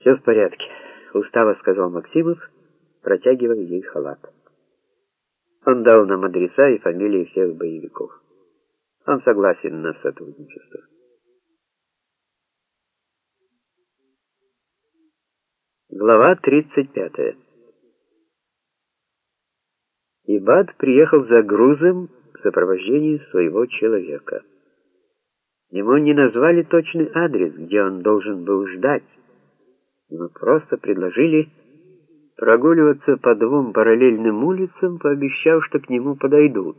«Все в порядке», — устало сказал Максимов, протягивая ей халат. Он дал нам адреса и фамилии всех боевиков. Он согласен на сотрудничество. Глава 35. Ибад приехал за грузом в сопровождении своего человека. Ему не назвали точный адрес, где он должен был ждать. Ему просто предложили прогуливаться по двум параллельным улицам, пообещав, что к нему подойдут.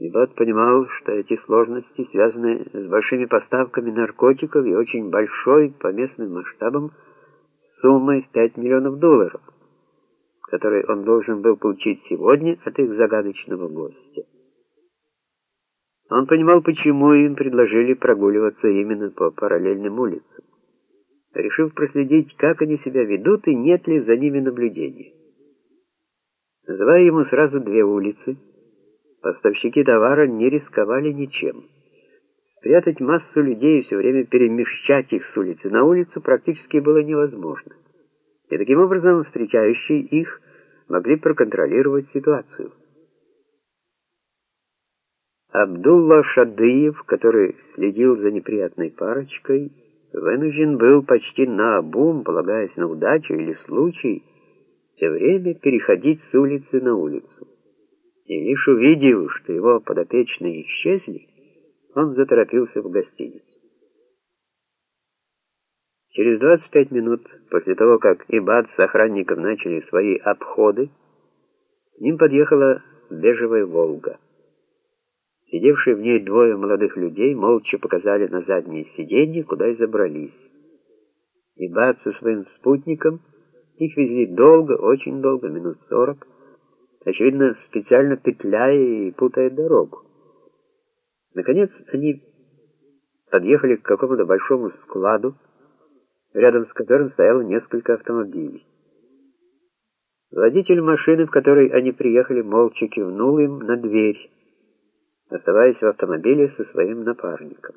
Ибат понимал, что эти сложности связаны с большими поставками наркотиков и очень большой по местным масштабам суммой в 5 миллионов долларов, которые он должен был получить сегодня от их загадочного гостя. Он понимал, почему им предложили прогуливаться именно по параллельным улицам решив проследить, как они себя ведут и нет ли за ними наблюдения. Называя ему сразу две улицы, поставщики товара не рисковали ничем. Спрятать массу людей и все время перемещать их с улицы на улицу практически было невозможно. И таким образом встречающие их могли проконтролировать ситуацию. Абдулла Шадыев, который следил за неприятной парочкой, вынужден был почти наобум, полагаясь на удачу или случай, все время переходить с улицы на улицу. И лишь увидев, что его подопечные исчезли, он заторопился в гостиницу. Через 25 минут после того, как Ибад с охранником начали свои обходы, к ним подъехала бежевая «Волга». Сидевшие в ней двое молодых людей молча показали на заднее сиденье, куда и забрались. И Бат со своим спутником их везли долго, очень долго, минут сорок, очевидно, специально петляя и путая дорогу. Наконец они подъехали к какому-то большому складу, рядом с которым стояло несколько автомобилей. Водитель машины, в которой они приехали, молча кивнул им на дверь оставаясь в автомобиле со своим напарником.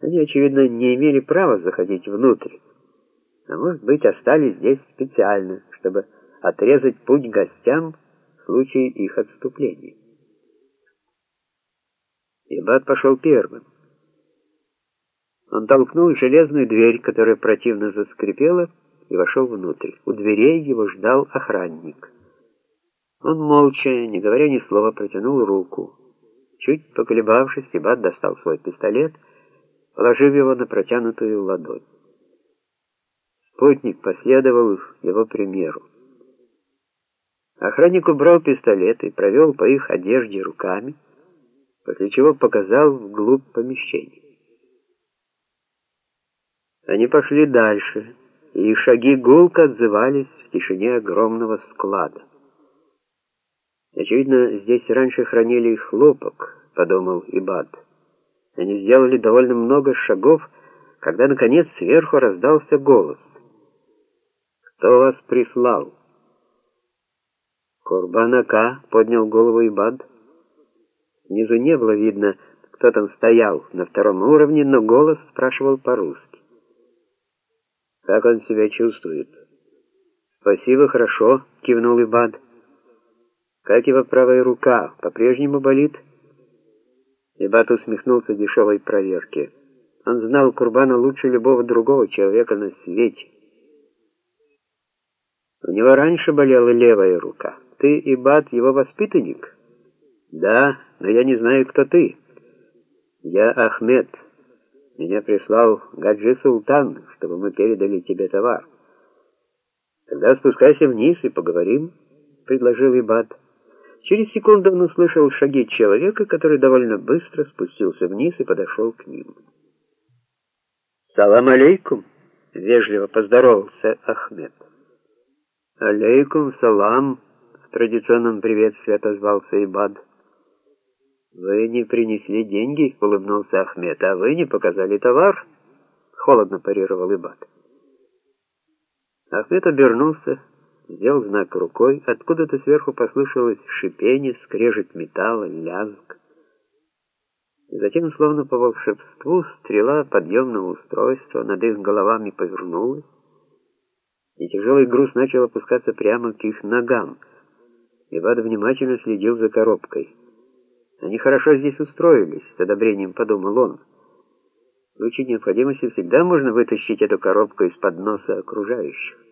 Они, очевидно, не имели права заходить внутрь, а может быть, остались здесь специально, чтобы отрезать путь гостям в случае их отступления. Ибат пошел первым. Он толкнул железную дверь, которая противно заскрипела, и вошел внутрь. У дверей его ждал охранник. Он молча, не говоря ни слова, протянул руку. Чуть поколебавшись, Ибад достал свой пистолет, положив его на протянутую ладонь. Спутник последовал его примеру. Охранник убрал пистолет и провел по их одежде руками, после чего показал вглубь помещения. Они пошли дальше, и их шаги гулко отзывались в тишине огромного склада. Очевидно, здесь раньше хранили хлопок, подумал Ибад. Они сделали довольно много шагов, когда наконец сверху раздался голос. Кто вас прислал? Курбанака поднял голову Ибад. Снизу не было видно, кто там стоял на втором уровне, но голос спрашивал по-русски. Как он себя чувствует? Спасибо, хорошо, кивнул Ибад. Как его правая рука? По-прежнему болит? Ибат усмехнулся дешевой проверке. Он знал Курбана лучше любого другого человека на свете. У него раньше болела левая рука. Ты, Ибат, его воспитанник? Да, но я не знаю, кто ты. Я Ахмед. Меня прислал Гаджи Султан, чтобы мы передали тебе товар. Тогда спускайся вниз и поговорим, предложил Ибат. Через секунду он услышал шаги человека, который довольно быстро спустился вниз и подошел к ним. «Салам алейкум!» — вежливо поздоровался Ахмед. «Алейкум салам!» — в традиционном приветствии отозвался Ибад. «Вы не принесли деньги?» — улыбнулся Ахмед. «А вы не показали товар?» — холодно парировал Ибад. Ахмед обернулся сделал знак рукой, откуда-то сверху послышалось шипение, скрежет металла, лязг. Затем, словно по волшебству, стрела подъемного устройства над их головами повернулась, и тяжелый груз начал опускаться прямо к их ногам. Ивад внимательно следил за коробкой. Они хорошо здесь устроились, с одобрением подумал он. В случае необходимости всегда можно вытащить эту коробку из-под носа окружающих.